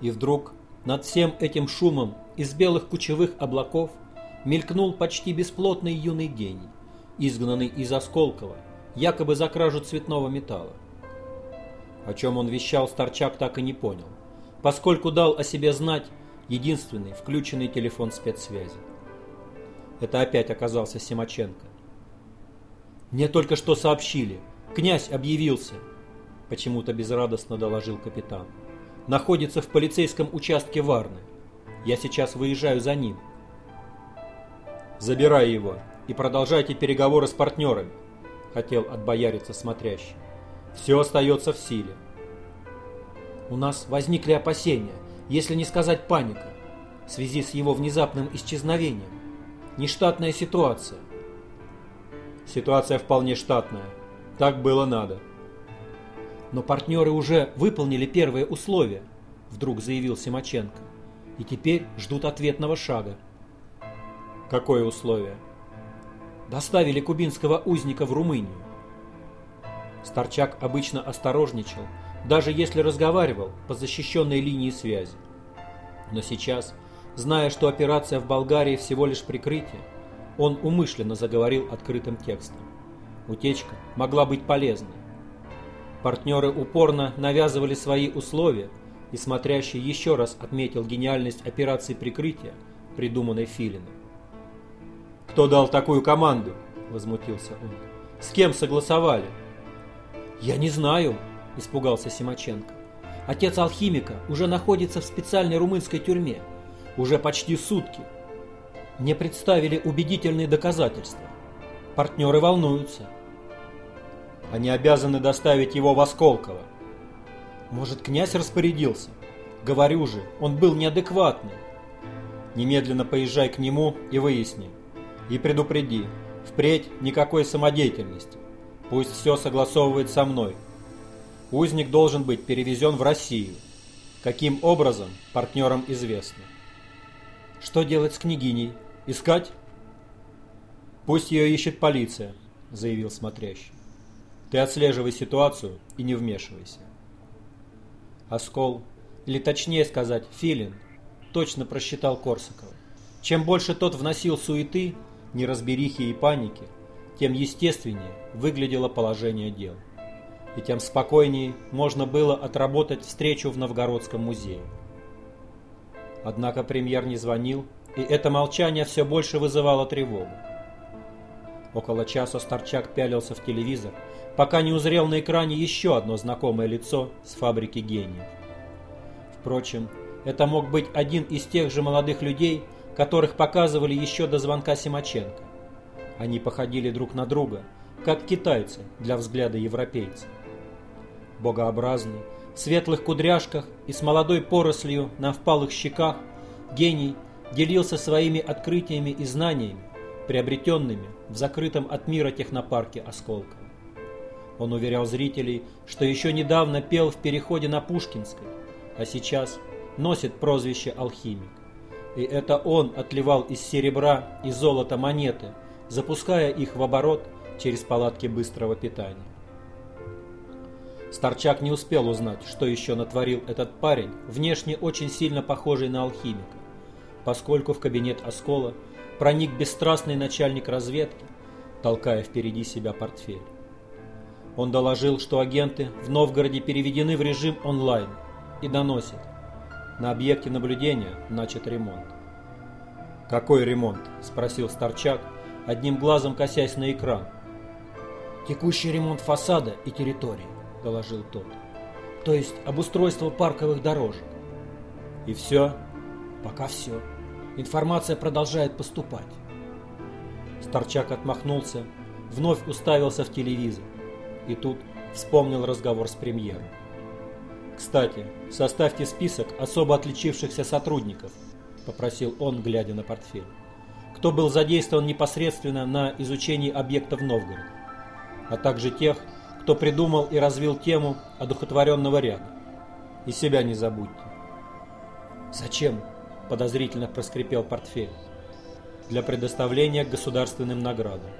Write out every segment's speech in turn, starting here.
И вдруг над всем этим шумом из белых кучевых облаков мелькнул почти бесплотный юный гений, изгнанный из Осколкова, якобы за кражу цветного металла. О чем он вещал, Старчак так и не понял, поскольку дал о себе знать единственный включенный телефон спецсвязи. Это опять оказался Симаченко. «Мне только что сообщили. Князь объявился», — почему-то безрадостно доложил капитан. «Находится в полицейском участке Варны. Я сейчас выезжаю за ним». «Забирай его и продолжайте переговоры с партнерами», — хотел отбояриться смотрящий. «Все остается в силе». «У нас возникли опасения, если не сказать паника, в связи с его внезапным исчезновением. Нештатная ситуация. Ситуация вполне штатная. Так было надо. Но партнеры уже выполнили первые условия, вдруг заявил Симаченко. И теперь ждут ответного шага. Какое условие? Доставили кубинского узника в Румынию. Старчак обычно осторожничал, даже если разговаривал по защищенной линии связи. Но сейчас, зная, что операция в Болгарии всего лишь прикрытие, он умышленно заговорил открытым текстом. Утечка могла быть полезной. Партнеры упорно навязывали свои условия, и смотрящий еще раз отметил гениальность операции прикрытия, придуманной Филином. «Кто дал такую команду?» – возмутился он. «С кем согласовали?» «Я не знаю», – испугался Симаченко. «Отец алхимика уже находится в специальной румынской тюрьме. Уже почти сутки. Мне представили убедительные доказательства. Партнеры волнуются». Они обязаны доставить его в Осколково. Может, князь распорядился? Говорю же, он был неадекватный. Немедленно поезжай к нему и выясни. И предупреди, впредь никакой самодеятельности. Пусть все согласовывает со мной. Узник должен быть перевезен в Россию. Каким образом, партнерам известно. Что делать с княгиней? Искать? Пусть ее ищет полиция, заявил смотрящий. Ты отслеживай ситуацию и не вмешивайся. Оскол, или точнее сказать, Филин, точно просчитал Корсакова. Чем больше тот вносил суеты, неразберихи и паники, тем естественнее выглядело положение дел. И тем спокойнее можно было отработать встречу в Новгородском музее. Однако премьер не звонил, и это молчание все больше вызывало тревогу. Около часа Старчак пялился в телевизор, пока не узрел на экране еще одно знакомое лицо с фабрики гениев. Впрочем, это мог быть один из тех же молодых людей, которых показывали еще до звонка Симаченко. Они походили друг на друга, как китайцы для взгляда европейца. Богообразный, в светлых кудряшках и с молодой порослью на впалых щеках, гений делился своими открытиями и знаниями, приобретенными в закрытом от мира технопарке Осколка. Он уверял зрителей, что еще недавно пел в переходе на Пушкинской, а сейчас носит прозвище «Алхимик». И это он отливал из серебра и золота монеты, запуская их в оборот через палатки быстрого питания. Старчак не успел узнать, что еще натворил этот парень, внешне очень сильно похожий на алхимика, поскольку в кабинет Оскола проник бесстрастный начальник разведки, толкая впереди себя портфель. Он доложил, что агенты в Новгороде переведены в режим онлайн и доносит. На объекте наблюдения начат ремонт. «Какой ремонт?» – спросил Старчак, одним глазом косясь на экран. «Текущий ремонт фасада и территории», – доложил тот. «То есть обустройство парковых дорожек». «И все?» «Пока все. Информация продолжает поступать». Старчак отмахнулся, вновь уставился в телевизор. И тут вспомнил разговор с премьером. «Кстати, составьте список особо отличившихся сотрудников», – попросил он, глядя на портфель. «Кто был задействован непосредственно на изучении объекта в Новгороде, а также тех, кто придумал и развил тему одухотворенного ряда. И себя не забудьте». «Зачем?» – подозрительно проскрипел портфель. «Для предоставления государственным наградам».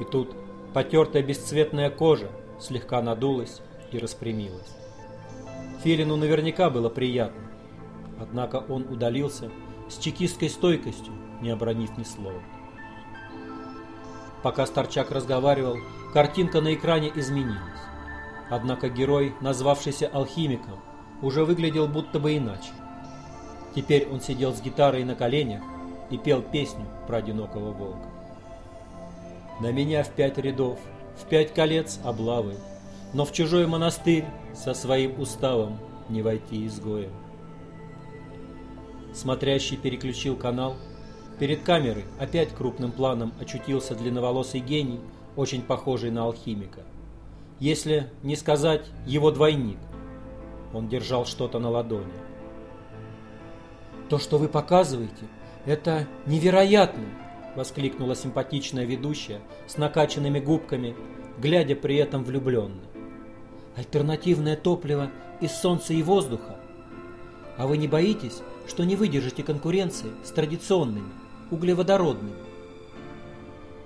И тут потертая бесцветная кожа слегка надулась и распрямилась. Филину наверняка было приятно. Однако он удалился с чекистской стойкостью, не обронив ни слова. Пока Старчак разговаривал, картинка на экране изменилась. Однако герой, назвавшийся алхимиком, уже выглядел будто бы иначе. Теперь он сидел с гитарой на коленях и пел песню про одинокого волка. На меня в пять рядов, в пять колец облавы, но в чужой монастырь со своим уставом не войти изгоем. Смотрящий переключил канал. Перед камерой опять крупным планом очутился длинноволосый гений, очень похожий на алхимика. Если не сказать его двойник. Он держал что-то на ладони. «То, что вы показываете, это невероятно!» — воскликнула симпатичная ведущая с накачанными губками, глядя при этом влюбленно. «Альтернативное топливо из солнца и воздуха? А вы не боитесь, что не выдержите конкуренции с традиционными, углеводородными?»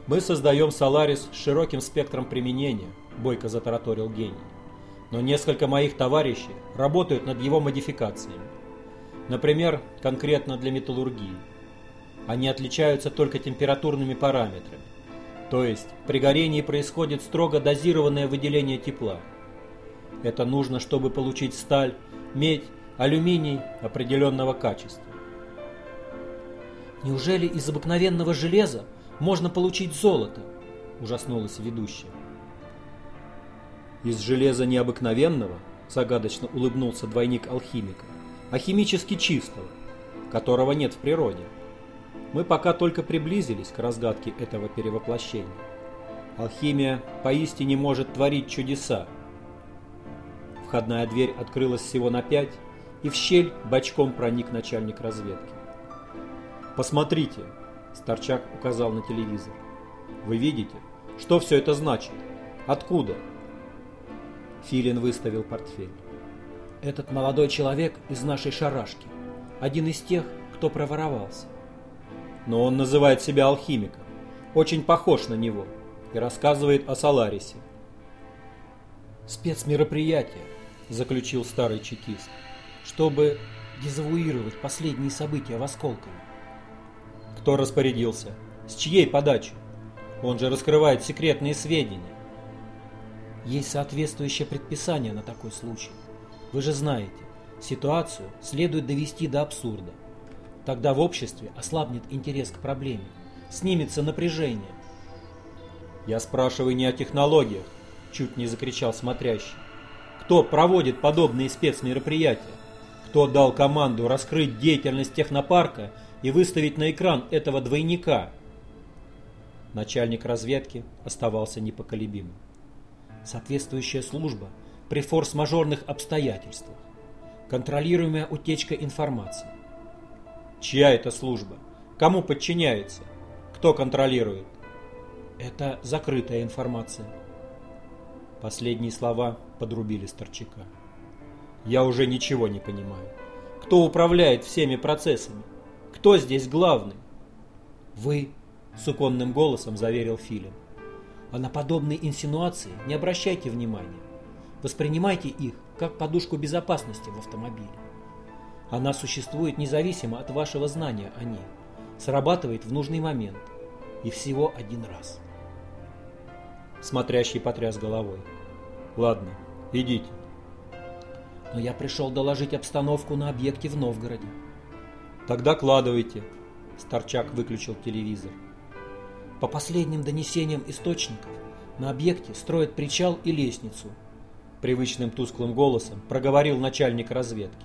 «Мы создаем Соларис с широким спектром применения», — бойко затараторил гений. «Но несколько моих товарищей работают над его модификациями. Например, конкретно для металлургии. Они отличаются только температурными параметрами. То есть при горении происходит строго дозированное выделение тепла. Это нужно, чтобы получить сталь, медь, алюминий определенного качества. «Неужели из обыкновенного железа можно получить золото?» – ужаснулась ведущая. «Из железа необыкновенного?» – загадочно улыбнулся двойник алхимика. «А химически чистого, которого нет в природе». Мы пока только приблизились к разгадке этого перевоплощения. Алхимия поистине может творить чудеса. Входная дверь открылась всего на пять, и в щель бочком проник начальник разведки. «Посмотрите!» – Старчак указал на телевизор. «Вы видите, что все это значит? Откуда?» Филин выставил портфель. «Этот молодой человек из нашей шарашки. Один из тех, кто проворовался но он называет себя алхимиком, очень похож на него и рассказывает о Соларисе. «Спецмероприятие», — заключил старый чекист, чтобы дезавуировать последние события в Осколково. Кто распорядился? С чьей подачи? Он же раскрывает секретные сведения. Есть соответствующее предписание на такой случай. Вы же знаете, ситуацию следует довести до абсурда. Тогда в обществе ослабнет интерес к проблеме, снимется напряжение. «Я спрашиваю не о технологиях», — чуть не закричал смотрящий. «Кто проводит подобные спецмероприятия? Кто дал команду раскрыть деятельность технопарка и выставить на экран этого двойника?» Начальник разведки оставался непоколебимым. Соответствующая служба при форс-мажорных обстоятельствах. Контролируемая утечка информации. Чья это служба? Кому подчиняется? Кто контролирует? Это закрытая информация. Последние слова подрубили Старчака. Я уже ничего не понимаю. Кто управляет всеми процессами? Кто здесь главный? Вы, суконным голосом заверил Филин. А на подобные инсинуации не обращайте внимания. Воспринимайте их как подушку безопасности в автомобиле. Она существует независимо от вашего знания о ней, срабатывает в нужный момент и всего один раз. Смотрящий потряс головой. Ладно, идите. Но я пришел доложить обстановку на объекте в Новгороде. Тогда кладывайте. Старчак выключил телевизор. По последним донесениям источников, на объекте строят причал и лестницу. Привычным тусклым голосом проговорил начальник разведки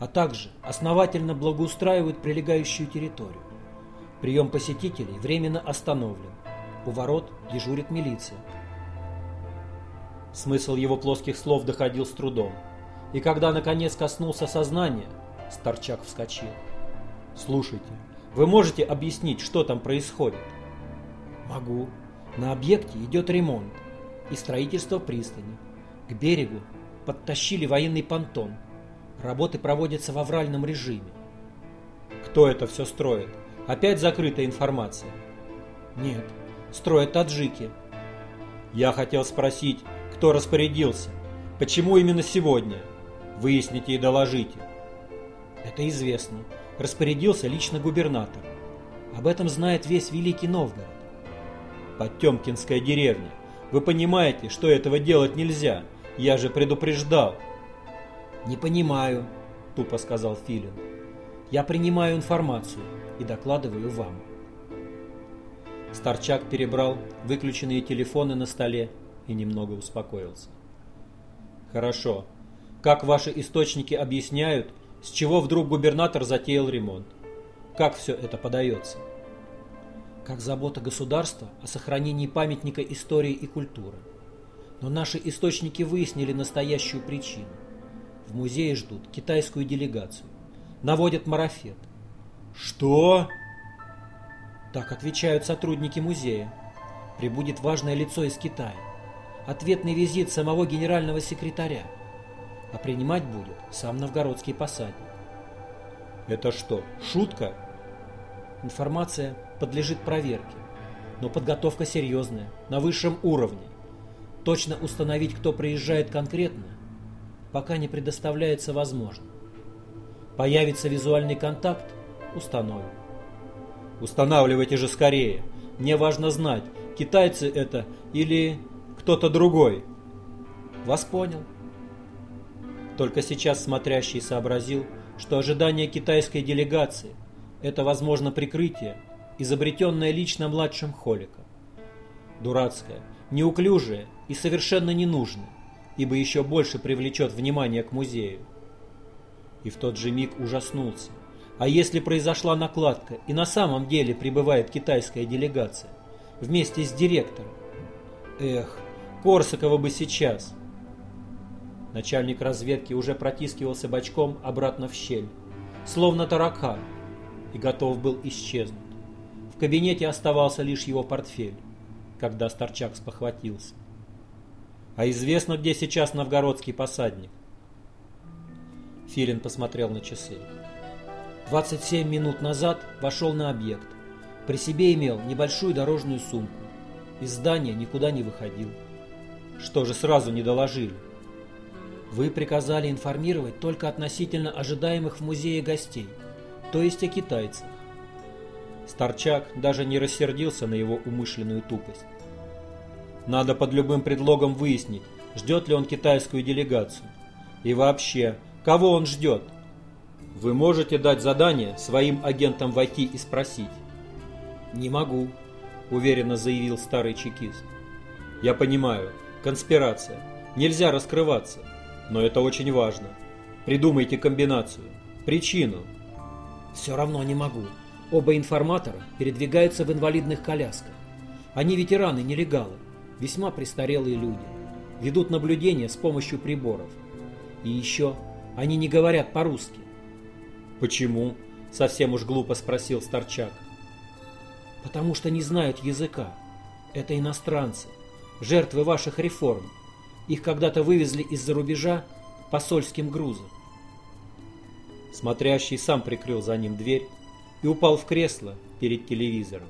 а также основательно благоустраивают прилегающую территорию. Прием посетителей временно остановлен. У ворот дежурит милиция. Смысл его плоских слов доходил с трудом. И когда наконец коснулся сознания, Старчак вскочил. «Слушайте, вы можете объяснить, что там происходит?» «Могу. На объекте идет ремонт и строительство пристани. К берегу подтащили военный понтон – Работы проводятся в авральном режиме. Кто это все строит? Опять закрытая информация? Нет, строят таджики. Я хотел спросить, кто распорядился? Почему именно сегодня? Выясните и доложите. Это известно. Распорядился лично губернатор. Об этом знает весь Великий Новгород. Потемкинская деревня. Вы понимаете, что этого делать нельзя? Я же предупреждал. Не понимаю, тупо сказал Филин. Я принимаю информацию и докладываю вам. Старчак перебрал выключенные телефоны на столе и немного успокоился. Хорошо. Как ваши источники объясняют, с чего вдруг губернатор затеял ремонт? Как все это подается? Как забота государства о сохранении памятника истории и культуры. Но наши источники выяснили настоящую причину. В музее ждут китайскую делегацию. Наводят марафет. Что? Так отвечают сотрудники музея. Прибудет важное лицо из Китая. Ответный визит самого генерального секретаря. А принимать будет сам новгородский посадник. Это что, шутка? Информация подлежит проверке. Но подготовка серьезная, на высшем уровне. Точно установить, кто приезжает конкретно, пока не предоставляется возможно. Появится визуальный контакт – установим. Устанавливайте же скорее. Мне важно знать, китайцы это или кто-то другой. Вас понял. Только сейчас смотрящий сообразил, что ожидание китайской делегации – это, возможно, прикрытие, изобретенное лично младшим Холиком. Дурацкое, неуклюжее и совершенно ненужное, ибо еще больше привлечет внимание к музею. И в тот же миг ужаснулся. А если произошла накладка и на самом деле прибывает китайская делегация вместе с директором? Эх, Корсакова бы сейчас. Начальник разведки уже протискивался бочком обратно в щель, словно таракан, и готов был исчезнуть. В кабинете оставался лишь его портфель, когда Старчак спохватился. А известно, где сейчас новгородский посадник? Филин посмотрел на часы. 27 минут назад вошел на объект. При себе имел небольшую дорожную сумку. Из здания никуда не выходил. Что же сразу не доложили? Вы приказали информировать только относительно ожидаемых в музее гостей, то есть о китайцах. Старчак даже не рассердился на его умышленную тупость. Надо под любым предлогом выяснить, ждет ли он китайскую делегацию. И вообще, кого он ждет – вы можете дать задание своим агентам войти и спросить. «Не могу», — уверенно заявил старый чекист. «Я понимаю. Конспирация. Нельзя раскрываться. Но это очень важно. Придумайте комбинацию. Причину». «Все равно не могу. Оба информатора передвигаются в инвалидных колясках. Они ветераны-нелегалы, весьма престарелые люди. Ведут наблюдение с помощью приборов. И еще они не говорят по-русски. «Почему?» — совсем уж глупо спросил Старчак. «Потому что не знают языка. Это иностранцы, жертвы ваших реформ. Их когда-то вывезли из-за рубежа посольским грузом». Смотрящий сам прикрыл за ним дверь и упал в кресло перед телевизором.